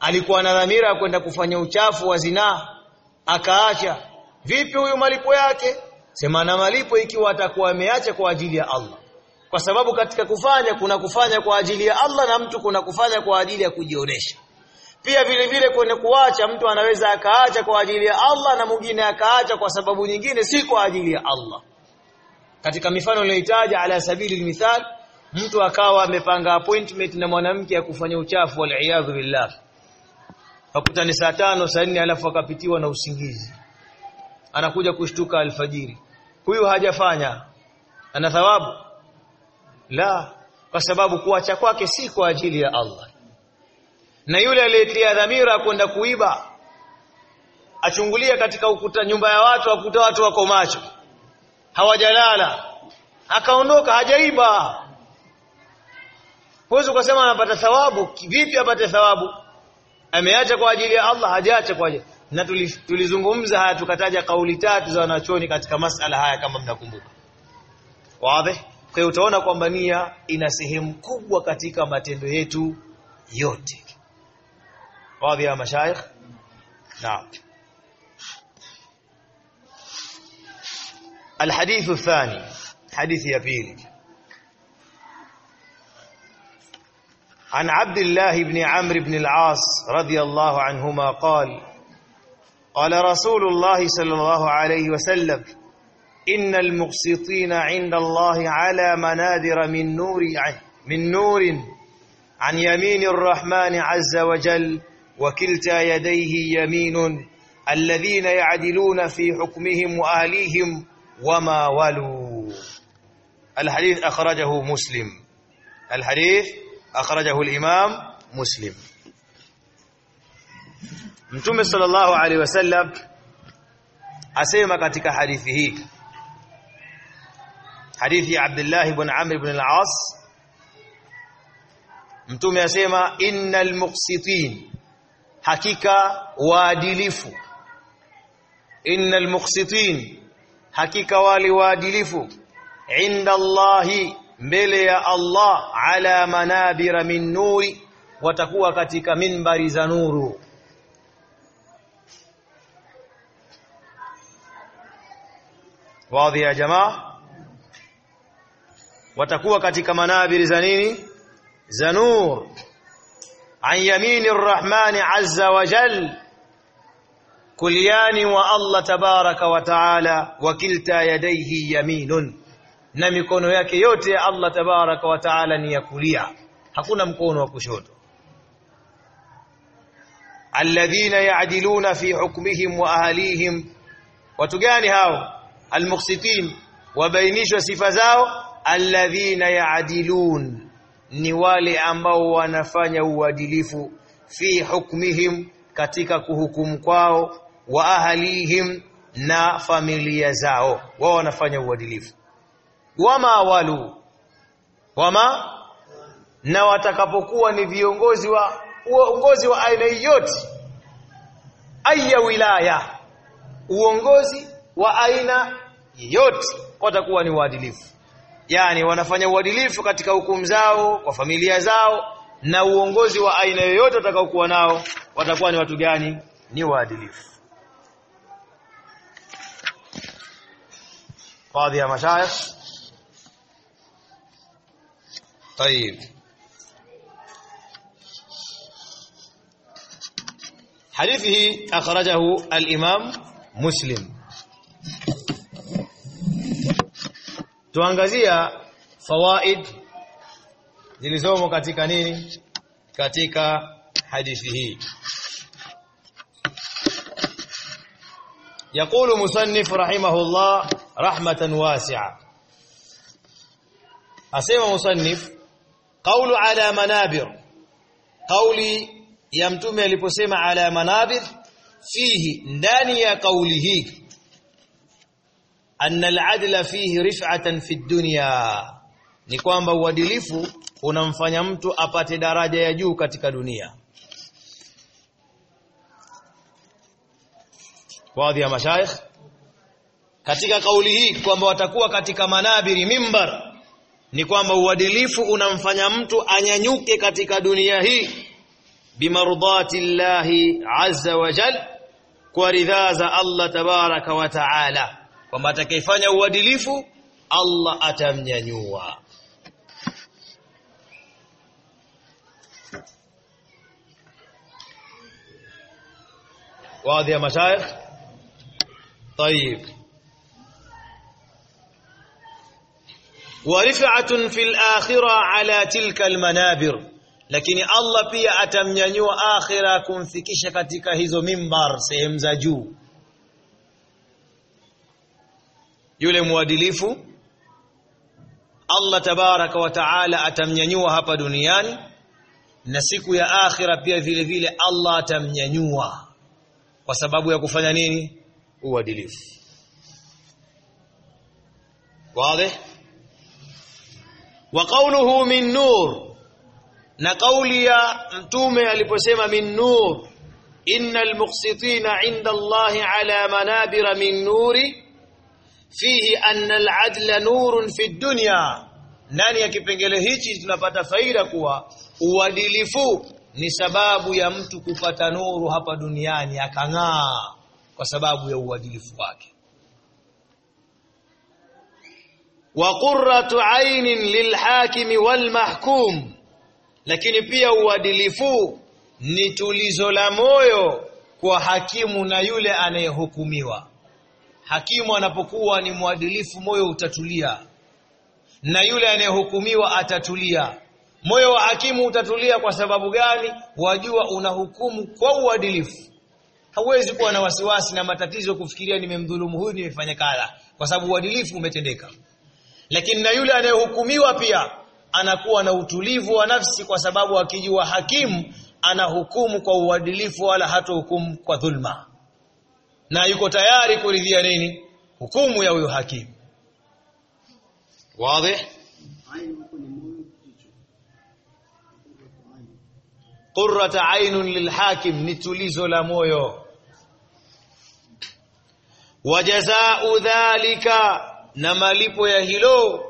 Alikuwa na dhamira ya kwenda kufanya uchafu wa zinaa akaacha. Vipi huyu malipo yake? Sema na malipo ikiwa atakuwa ameacha kwa ajili ya Allah. Kwa sababu katika kufanya kuna kufanya kwa ajili ya Allah na mtu kuna kufanya kwa ajili ya kujionesha. Pia vile vile kwenye kuacha mtu anaweza akaacha kwa ajili ya Allah na mwingine akaacha kwa sababu nyingine si kwa ajili ya Allah. Katika mifano niliyotaja ala sabili mithal mtu akawa amepanga appointment na mwanamke ya kufanya uchafu wal billah akuta ni saa tano saa nne alafu akapitiwa na usingizi. Anakuja kushtuka alfajiri. Huyu hajafanya. Ana thawabu? La, kwa sababu kuacha kwake si kwa ajili ya Allah. Na yule aliyetia dhamira kwenda kuiba achungulia katika ukuta nyumba ya watu akuta watu wako macho. Hawajalala. Akaondoka hajaiba Huwezi ukasema anapata thawabu, vipi apate thawabu? ameacha kwa ajili ya Allah hajaacha kwa ajili na tulizungumza haya tukataja kauli tatu za wanachoni katika masala haya kama mnakumbuka wazi kwa hiyo utaona kwamba nia ina sehemu kubwa katika matendo yetu yote wazi ya mashayikh naam الحديث الثاني حديث يبيل عن عبد الله بن عمرو بن العاص رضي الله عنهما قال قال رسول الله صلى الله عليه وسلم إن المقسطين عند الله على منادر من نور من نور عن يمين الرحمن عز وجل وكلتا يديه يمين الذين يعدلون في حكمهم وأهليهم وما ولوا. الحديث أخرجه مسلم. الحديث أخرجه الإمام مسلم. نتم صلى الله عليه وسلم أسيما كتك حديثه. حديث عبد الله بن عمرو بن العاص. نتم أسيما إن المقسطين حكيكا وادلفو إن المقسطين حكيكا والوادلفو عند الله mbele ya Allah ala manabira min nuri watakuwa katika minbari za nuru wazi ya jamaa watakuwa katika manabiri za nini za nur an yamini arrahmani azza wa jal kuliani wa Allah tabaraka wa taala wa kilta yadayhi yaminun na mikono yake yote ya Allah tabaraka wa taala ni ya kulia. Hakuna mkono wa kushoto. Alladhina ya'diluna fi hukmihim wa ahlihim. Watu gani hao? Almuqsitin. Wabainishwa sifa zao. Alladhina ya'dilun. Ni wale ambao wanafanya uadilifu fi hukmihim katika kuhukumu kwao wa ahlihim na familia zao. Wao wanafanya uadilifu wama walu wama? Na watakapokuwa ni viongozi wa uongozi wa aina yote aya wilaya. Uongozi wa aina yote watakuwa ni waadilifu. Yani wanafanya uadilifu katika hukumu zao kwa familia zao na uongozi wa aina yoyote watakaokuwa nao watakuwa ni watu gani? Ni waadilifu. Baadhi ya mashayikh طيب. حديثه أخرجه الإمام مسلم. tuangazia fawaid zilizomo nini katika hadithi hii يقول مصنف رحمه الله رحمة واسعة. أسمى مصنف qawlu ala manabir. Qawli ya mtume aliposema ala manabir fihi ndani ya qawli hii. Anna al fihi rif'atan fi dunya. Ni kwamba uadilifu unamfanya mtu apate daraja ya juu katika dunia. Baadhi ya mashaikh katika kauli hii kwamba watakuwa katika manabiri mimbar ni kwamba uadilifu unamfanya mtu anyanyuke katika dunia hii bimardati llahi azza wa jal kwa ridhaa za Allah tabaraka wa taala kwamba atakayefanya uadilifu Allah atamnyanyua واضح يا مشايخ طيب warif'atun fil akhirah ala tilka almanabir. Lakini Allah pia atamnyanyua akhira kumfikisha katika hizo mimbar sehemu za juu. Yule muadilifu Allah tabaraka wa taala atamnyanyua hapa duniani. Na siku ya akhira pia vile vile Allah atamnyanyua. Kwa sababu ya kufanya nini? Uadilifu. Wazi? وقوله من نور. نقولي انتومي اللي بسيما من نور إن المقسطين عند الله على منابر من نور. فيه أن العدل نور في الدنيا. ناني كيبنجل هيتي تنفت فايدكوا وادلفو ni sababu ya mtu kupata nuru hapa duniani akang'aa kwa sababu ya uadilifu wake. Wa qurratu aynin lilhakimi walmahkum lakini pia uadilifu ni tulizo la moyo kwa hakimu na yule anayehukumiwa. Hakimu anapokuwa ni mwadilifu moyo utatulia. Na yule anayehukumiwa atatulia. Moyo wa hakimu utatulia kwa sababu gani? Wajua unahukumu kwa uadilifu. Hauwezi kuwa na wasiwasi na matatizo kufikiria nimemdhulumu huyu nimefanya kala. Kwa sababu uadilifu umetendeka lakini na yule anayehukumiwa pia anakuwa na utulivu wa nafsi kwa sababu akijua hakimu anahukumu kwa uadilifu wala hatohukumu kwa dhulma. Na yuko tayari kuridhia nini? Hukumu ya huyo hakimu. Wazi? Qurrata aynun lilhakim ni tulizo la moyo. Wajazau dhalika na malipo ya hilo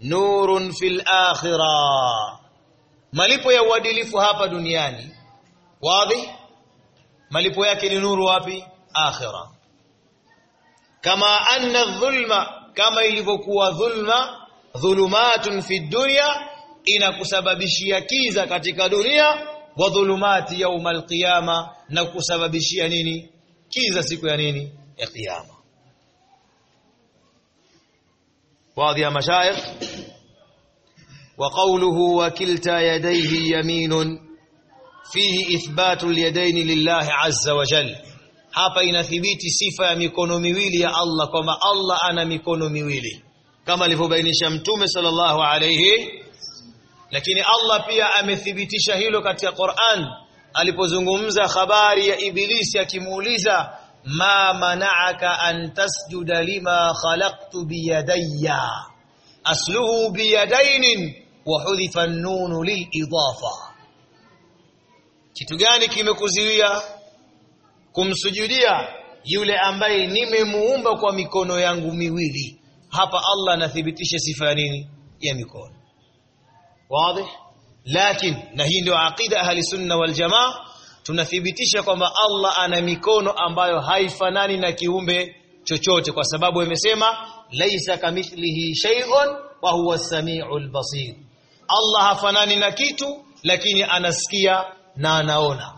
nurun fil akhira. Malipo ya uadilifu hapa duniani wazi? Malipo yake ni nuru wapi? Akhira. Kama anna dhulma kama ilivyokuwa dhulma dhulumatun fi dunya inakusababishia kiza katika dunia wa dhulumati yaumal qiyama na kusababishia nini? Kiza siku ya nini? Ya kiyama واضح يا مشايخ وقوله وكلتا يديه يمين فيه إثبات اليدين لله عز وجل hapa inathibiti sifa ya mikono miwili ya Allah kwamba Allah ana mikono miwili kama alivyobainisha mtume sallallahu alayhi lakini Allah pia amethibitisha hilo katika Qur'an alipozungumza habari ya ibilisi akimuuliza mana'aka an tasjuda lima khalaqtu biyadayya asluhu biyadainin wa hudhifa an-nun lil-idafa kitu gani kimekuzuia kumsujudia yule ambaye nimemuumba kwa mikono yangu miwili hapa Allah anathibitisha sifa ya nini ya mikono wazi lakini na hii ndio aqida ahli sunna wal jamaa tunathibitisha kwamba Allah ana mikono ambayo haifanani na kiumbe chochote kwa sababu imesema laisa kamithlihi shay'un wa huwa as-sami'ul basir. Allah hafanani na kitu lakini anasikia na anaona.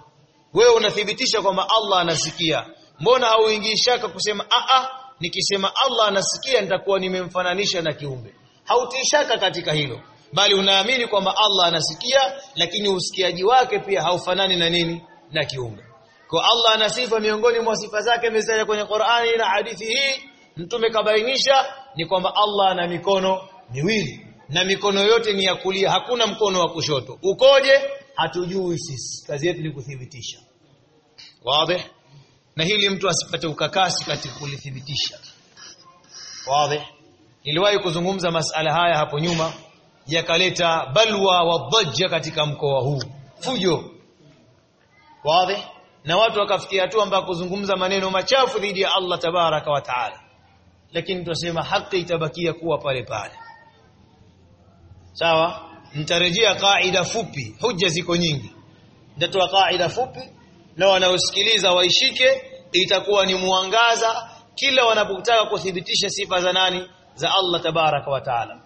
Wewe unathibitisha kwamba Allah anasikia. Mbona hauingii shaka kusema a a nikisema Allah anasikia nitakuwa nimemfananisha na kiumbe. Hautii shaka katika hilo. Bali unaamini kwamba Allah anasikia lakini usikiaji wake pia haufanani na nini na kiumbe. Kwa Allah ana sifa miongoni mwa sifa zake mezaja kwenye Qur'ani na hadithi hii mtume kabainisha ni kwamba Allah ana mikono miwili na mikono yote ni ya kulia hakuna mkono wa kushoto. Ukoje? Hatujui sisi. Kazi yetu ni kuthibitisha. Wazi? Na hili mtu asipate ukakasi katika kulithibitisha. Wazi? Niliwahi kuzungumza masala haya hapo nyuma yakaleta balwa wa dhajja katika mkoa huu. Fujo wazi? Na watu wakafikia hatua ambao kuzungumza maneno machafu dhidi ya Allah tabaraka wa taala. Lakini tunasema haki itabakia kuwa pale pale. Sawa? Nitarejea kaida fupi. Hoja ziko nyingi. Nitatoa kaida fupi na wanaosikiliza waishike. Itakuwa ni mwangaza kila wanapotaka kuthibitisha sifa za nani? Za Allah tabaraka wa taala.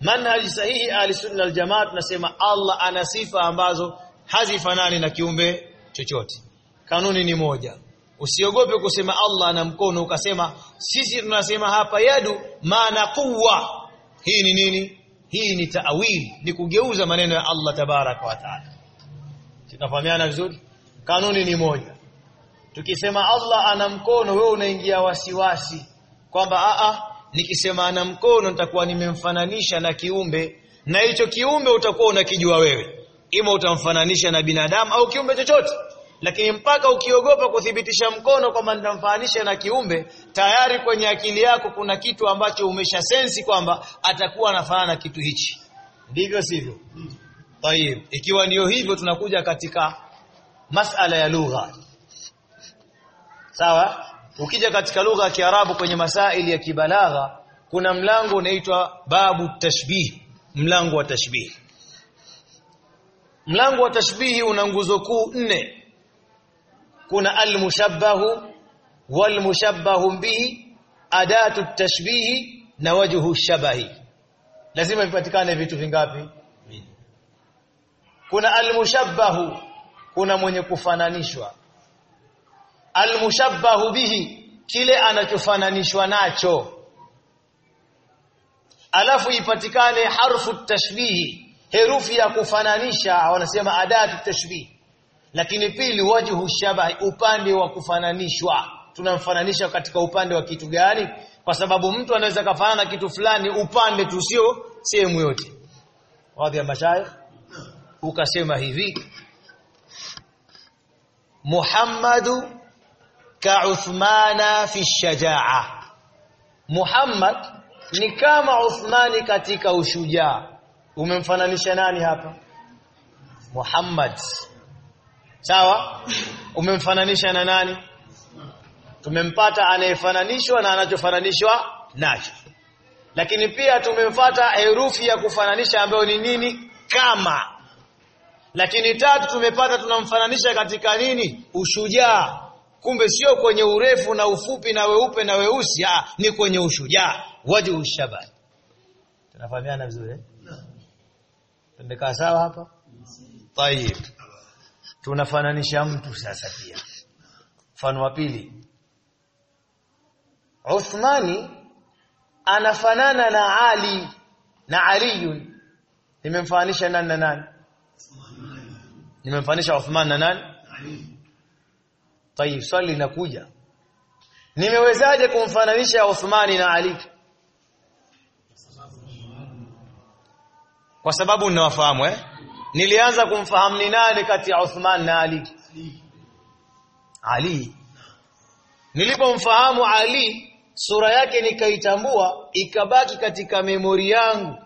Manhaji sahihi ahli sunna aljamaa tunasema Allah ana sifa ambazo hazifanani na kiumbe chochote. Kanuni ni moja. Usiogope kusema Allah ana mkono ukasema sisi tunasema hapa yadu maana quwwa. Hii ni nini? Hii ni taawili ni kugeuza maneno ya Allah tabarak wa taala. Tunafahamiana vizuri? Kanuni ni moja. Tukisema Allah ana mkono wewe unaingia wasiwasi kwamba a a nikisema ana mkono nitakuwa nimemfananisha na kiumbe na hicho kiumbe utakuwa unakijua wewe ima utamfananisha na binadamu au kiumbe chochote. Lakini mpaka ukiogopa kuthibitisha mkono kwamba nitamfananisha na kiumbe tayari kwenye akili yako kuna kitu ambacho umesha sensi kwamba atakuwa anafanana na kitu hichi. Ndivyo sivyo? Tayib ikiwa ndio hivyo tunakuja katika masala ya lugha. Sawa? Ukija katika lugha ya Kiarabu kwenye masaili ya kibalagha kuna mlango unaitwa babu tashbih. Mlango wa tashbih mlango wa tashbihi una nguzo kuu nne. Kuna almushabbahu walmushabbahu bihi adatu tashbihi na wajhu shabahi. Lazima vipatikane vitu vingapi? Kuna almushabbahu kuna mwenye kufananishwa. Almushabbahu bihi kile anachofananishwa nacho. Alafu ipatikane harfu tashbihi herufi ya kufananisha wanasema adatu tashbih. Lakini pili wajhu shabahi upande wa kufananishwa. Tunamfananisha katika upande wa kitu gani? Kwa sababu mtu anaweza kafanana na kitu fulani upande tu sio sehemu yote. Wadhi ya mashaikh ukasema hivi. Muhammadu ka Uthmana fi shajaa. Muhammad ni kama Uthmani katika ushujaa umemfananisha nani hapa? Muhammad. Sawa? Umemfananisha na nani? Tumempata anayefananishwa na anachofananishwa nacho. Lakini pia tumemfata herufi ya kufananisha ambayo ni nini? Kama. Lakini tatu tumepata tunamfananisha katika nini? Ushujaa. Kumbe sio kwenye urefu na ufupi na weupe na weusi ah ni kwenye ushujaa. Wajhu ushabah tunafahamiana vizuri eh tumekaa sawa hapa? Tayib tunafananisha mtu sasa pia. Mfano wa pili. Uthmani anafanana na Ali na Ali. nimemfananisha nani na nani? Nimemfananisha Uthman na nani? Ali. Tayib swali linakuja. Nimewezaje kumfananisha Uthmani na Ali kwa sababu ninawafahamu eh? Nilianza kumfahamu ni nani kati ya Uthman na Ali? Ali. Nilipomfahamu Ali sura yake nikaitambua ikabaki katika memori yangu.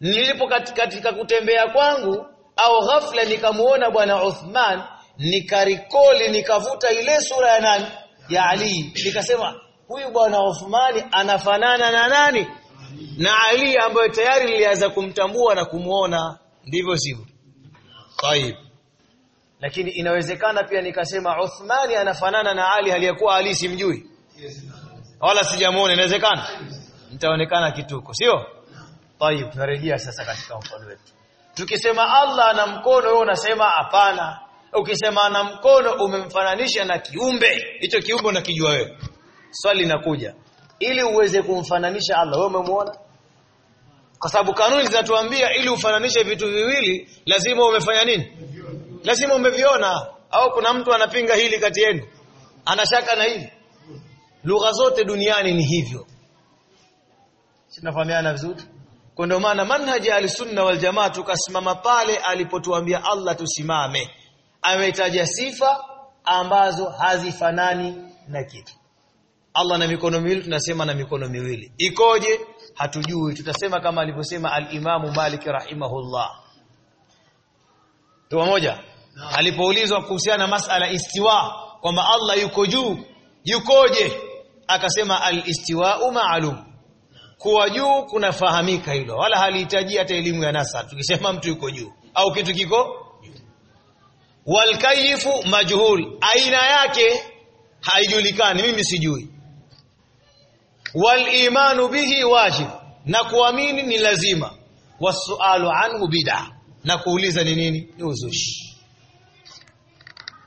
Nilipo katika, kutembea kwangu au ghafla nikamuona bwana Uthman nikarikoli nikavuta ile sura ya nani? Ya Ali. Nikasema huyu bwana Uthmani anafanana na nani na Ali ambaye tayari nilianza kumtambua na kumuona ndivyo sivyo طيب lakini inawezekana pia nikasema Uthmani anafanana na Ali aliyekuwa Ali simjui wala sijamuona inawezekana nitaonekana kituko sio طيب tunarejea sasa katika mfano wetu tukisema Allah ana mkono wewe unasema hapana ukisema ana mkono umemfananisha na kiumbe hicho kiumbe unakijua wewe swali linakuja ili uweze kumfananisha Allah. Wewe umemuona? Kwa sababu kanuni zinatuambia ili ufananishe vitu viwili lazima umefanya nini? Lazima umeviona. Au kuna mtu anapinga hili kati yenu? Anashaka na hili? Lugha zote duniani ni hivyo. Sinafahamiana vizuri? Kwa ndio maana manhaji alisunna sunna wal jamaa tukasimama pale alipotuambia Allah tusimame. Ametaja sifa ambazo hazifanani na kitu Allah na mikono miwili tunasema na mikono miwili. Ikoje? Hatujui. Tutasema kama alivyosema al-Imamu Malik rahimahullah. Tuwa moja? Alipoulizwa kuhusiana na masala istiwa kwamba Allah yuko juu yukoje? Akasema al-istiwa ma'lum. Kuwa juu kunafahamika hilo. Wala halihitaji hata elimu ya nasa tukisema mtu yuko juu. Au kitu kiko? Wal kayfu majhul. Aina yake haijulikani. Mimi sijui wal imanu bihi wajib. Na kuamini ni lazima. Wasualu anhu bid'a na kuuliza ni nini? Ni uzushi.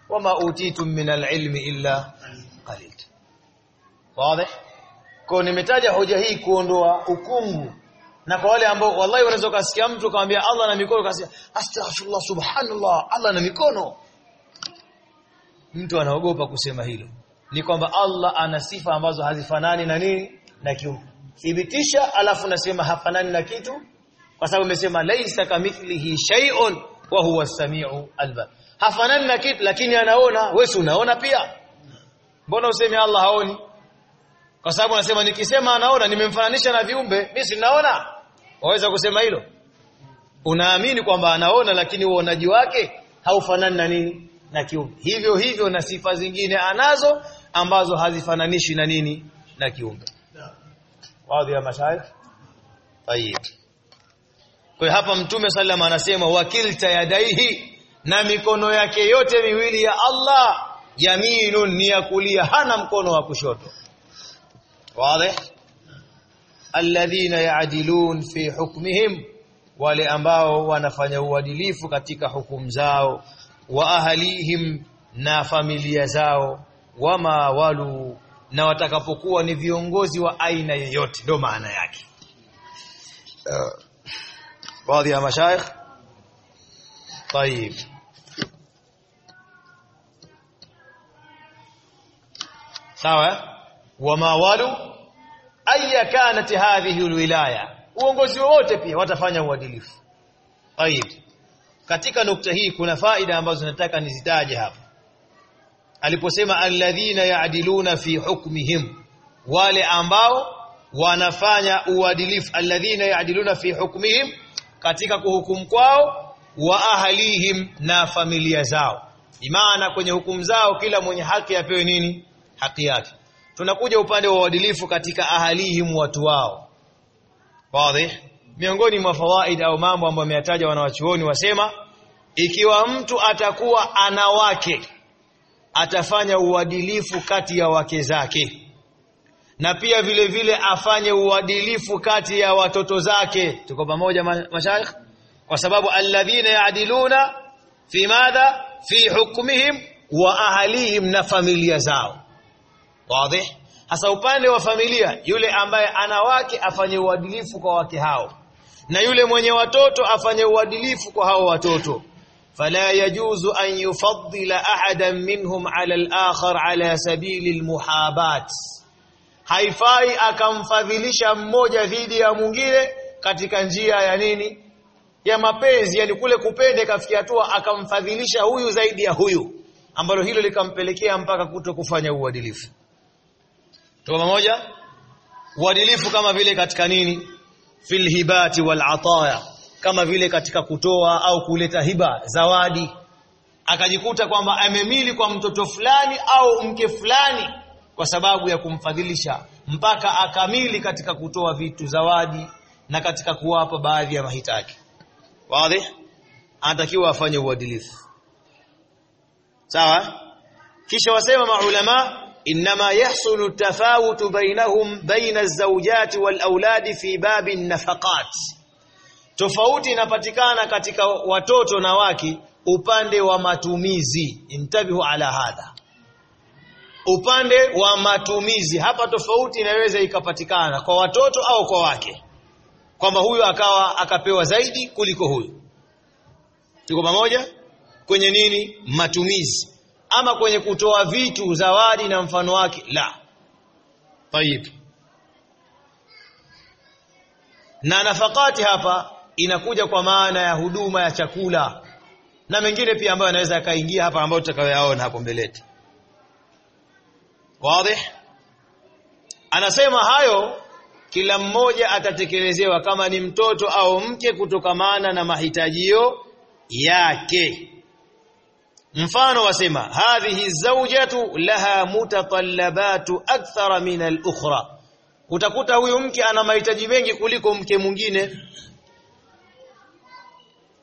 Wama utitum min alilmi illa qalil. Wazi? Kwa nimetaja hoja hii kuondoa ukungu. Na kwa wale ambao wallahi wanaweza kusikia mtu akamwambia Allah na mikono kasema astaghfirullah subhanallah Allah na mikono. Mtu anaogopa kusema hilo ni kwamba Allah ana sifa ambazo hazifanani na nini? Na kiumbe thibitisha alafu nasema hafanani na kitu kwa sababu umesema laisa kamithlihi shay'un wa huwa as-sami'u alba hafanani na kitu lakini anaona. Wewe unaona pia? Mbona useme Allah haoni? Kwa sababu anasema nikisema anaona nimemfananisha na viumbe mimi sinaona waweza kusema hilo? Unaamini kwamba anaona lakini uonaji wake haufanani na nini? Na kiumbe hivyo hivyo na sifa zingine anazo ambazo hazifananishi na nini? Na kiumbe. Baadhi ya mashaikh. Tayib kwa hapa mtume sallam anasema wakilta yadaihi na mikono yake yote miwili ya Allah yaminun ni ya kulia hana mkono wa kushoto. Wazi? Alladhina yaadilun fi hukmihim wale ambao wanafanya uadilifu katika hukumu zao wa ahlihim na familia zao wama walu na watakapokuwa ni viongozi wa aina yoyote, ndio maana yake. Uh, baadhi ya mashaikh tayib sawa, eh? wama walu aya kanat hadhihi alwilaya, uongozi wowote pia watafanya uadilifu. Tayib, katika nukta hii kuna faida ambazo nataka nizitaje hapa aliposema alladhina yaadiluna fi hukmihim wale ambao wanafanya uadilifu alladhina yaadiluna fi hukmihim katika kuhukumu kwao wa ahlihim na familia zao. Imana kwenye hukumu zao kila mwenye haki apewe nini? Haki yake. Tunakuja upande wa uadilifu katika ahlihim watu wao. Wazi. Miongoni mwa fawaid au mambo ambayo ameyataja wanawachuoni wasema ikiwa mtu atakuwa ana wake atafanya uadilifu kati ya wake zake. Na pia vile vile afanye uadilifu kati ya watoto zake. Tuko pamoja mashaikh? Kwa sababu alladhina yaadiluna fi madha? Fi hukmihim wa ahlihim na familia zao. Wazi? Hasa upande wa familia yule ambaye ana wake afanye uadilifu kwa wake hao. Na yule mwenye watoto afanye uadilifu kwa hao watoto فلا يجوز أن يفضل أحدا منهم على الآخر على سبيل المحابات haifai akamfadhilisha mmoja dhidi ya mwingine katika njia ya nini ya mapenzi yani kule kupende kafikia hatua akamfadhilisha huyu zaidi ya huyu ambalo hilo likampelekea mpaka kuto kufanya uadilifu tuko pamoja uadilifu kama vile katika nini fil hibati wal ataya kama vile katika kutoa au kuleta hiba zawadi. Akajikuta kwamba amemili kwa mtoto fulani au mke fulani kwa sababu ya kumfadhilisha mpaka akamili katika kutoa vitu zawadi na katika kuwapa baadhi ya mahitaji. Wazi? Anatakiwa afanye uadilifu. Sawa? Kisha wasema maulama inma yahsulu tafawutu bainahum baina az-zawjati wal auladi fi babi an-nafaqat tofauti inapatikana katika watoto na wake upande wa matumizi. Intabihu ala hadha. Upande wa matumizi. Hapa tofauti inaweza ikapatikana kwa watoto au kwa wake. Kwamba huyu akawa akapewa zaidi kuliko huyu tuko pamoja? Kwenye nini? Matumizi. Ama kwenye kutoa vitu zawadi na mfano wake? La. Tayib na nafakati hapa inakuja kwa maana ya huduma ya chakula na mengine pia ambayo yanaweza yakaingia hapa ambayo tutakayoyaona hapo mbeleti wazi? Anasema hayo kila mmoja atatekelezewa kama ni mtoto au mke kutokamana na mahitajio yake. Mfano wasema hadhihi zawjatu laha mutatallabatu akthara min al-ukhra. Utakuta huyu mke ana mahitaji mengi kuliko mke mwingine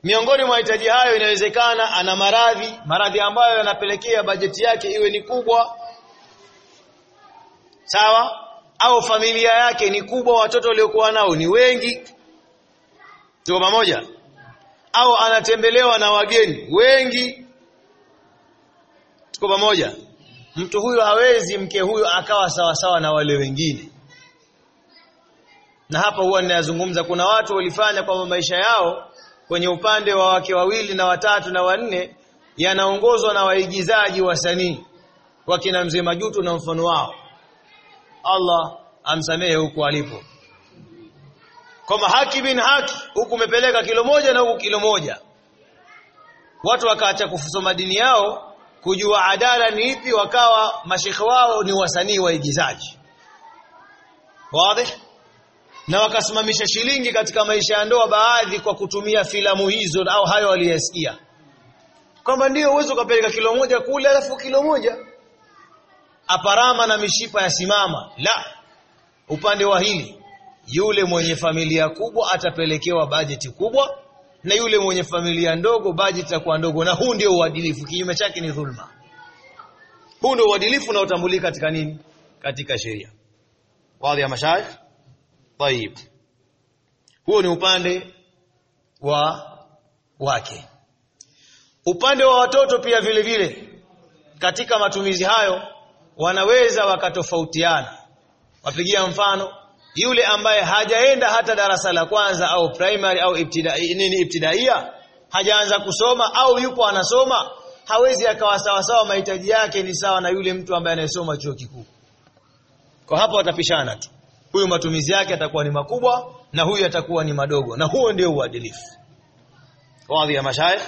miongoni mwa mahitaji hayo inawezekana ana maradhi maradhi ambayo yanapelekea bajeti yake iwe ni kubwa. Sawa? Au familia yake ni kubwa watoto waliokuwa nao ni wengi. Tuko pamoja? Au anatembelewa na wageni wengi. Tuko pamoja? Mtu huyo hawezi mke huyo akawa sawa sawa na wale wengine. Na hapa huwa ninayazungumza. Kuna watu walifanya kwamba maisha yao kwenye upande wa wake wawili na watatu na wanne yanaongozwa na waigizaji wasanii wakina mzee majuto na mfano wao. Allah amsamehe huku alipo. Kama haki bin haki huku umepeleka kilo moja na huku kilo moja. Watu wakaacha kusoma dini yao kujua adala ni ipi wakawa mashekhe wao ni wasanii waigizaji. Wazi na wakasimamisha shilingi katika maisha ya ndoa baadhi kwa kutumia filamu hizo au hayo waliyasikia kwamba ndio uwezo ukapeleka kilo moja kule alafu kilo moja. Aparama na mishipa ya simama la upande wa hili yule mwenye familia kubwa atapelekewa bajeti kubwa na yule mwenye familia ndogo bajeti itakuwa ndogo. Na huu ndio uadilifu. Kinyume chake ni dhulma. Huu ndio uadilifu unaotambulika katika nini? Katika sheria. Baadhi ya mashayikh طيب huo ni upande wa wake upande wa watoto pia vile vile katika matumizi hayo wanaweza wakatofautiana wapigia mfano yule ambaye hajaenda hata darasa la kwanza au primary au ibtidai nini ibtidaia hajaanza kusoma au yupo anasoma hawezi akawa sawa sawa mahitaji yake ni sawa na yule mtu ambaye anayesoma chuo kikuu kwa hapo watapishana tu huyu matumizi yake atakuwa ni makubwa na huyu atakuwa ni madogo. Na huo ndio uadilifu. Wadhi ya mashaikh.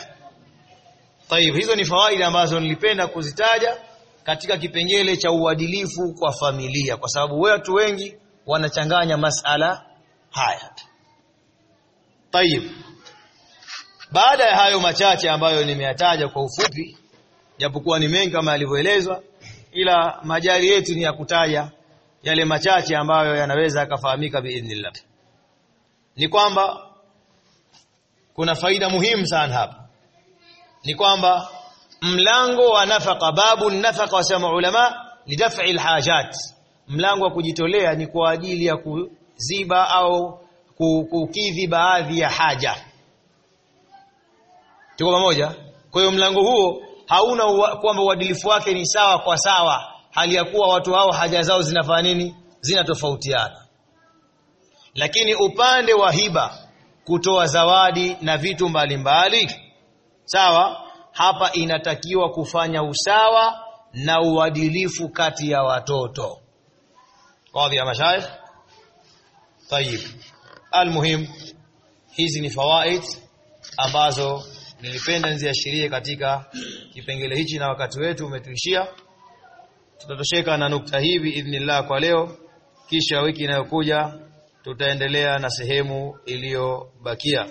Tayib hizo ni fawaida ambazo nilipenda kuzitaja katika kipengele cha uadilifu kwa familia kwa sababu watu wengi wanachanganya masala haya. Tayib baada ya hayo machache ambayo nimeyataja kwa ufupi japokuwa ni mengi kama yalivyoelezwa ila majali yetu ni ya kutaja yale machache ambayo yanaweza yakafahamika biidhnillah. Ni kwamba kuna faida muhimu sana hapa. Ni kwamba mlango wa nafaka babu nafaka wasema ulama lidaf'i alhajat. Mlango wa kujitolea ni kwa ajili ya kuziba au kukidhi baadhi ya haja. Tuko pamoja? Kwa hiyo mlango huo hauna kwamba uadilifu wake ni sawa kwa sawa hali ya kuwa watu hao haja zao zinafanya nini? Zinatofautiana. Lakini upande wa hiba kutoa zawadi na vitu mbalimbali mbali, sawa hapa inatakiwa kufanya usawa na uadilifu kati ya watoto. Kadhi ya mashaikh? Tayib almuhim hizi ni fawaid ambazo nilipenda niziashirie katika kipengele hichi na wakati wetu umetuishia tutatosheka na nukta hii biidhnillah kwa leo. Kisha wiki inayokuja tutaendelea na sehemu iliyobakia.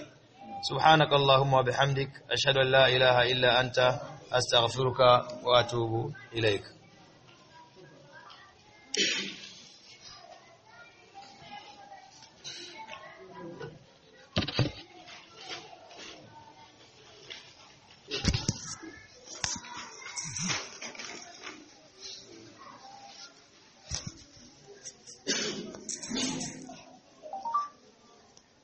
Subhanakallahumma wa bihamdik ashhadu an la ilaha illa anta astaghfiruka wa atubu ilaik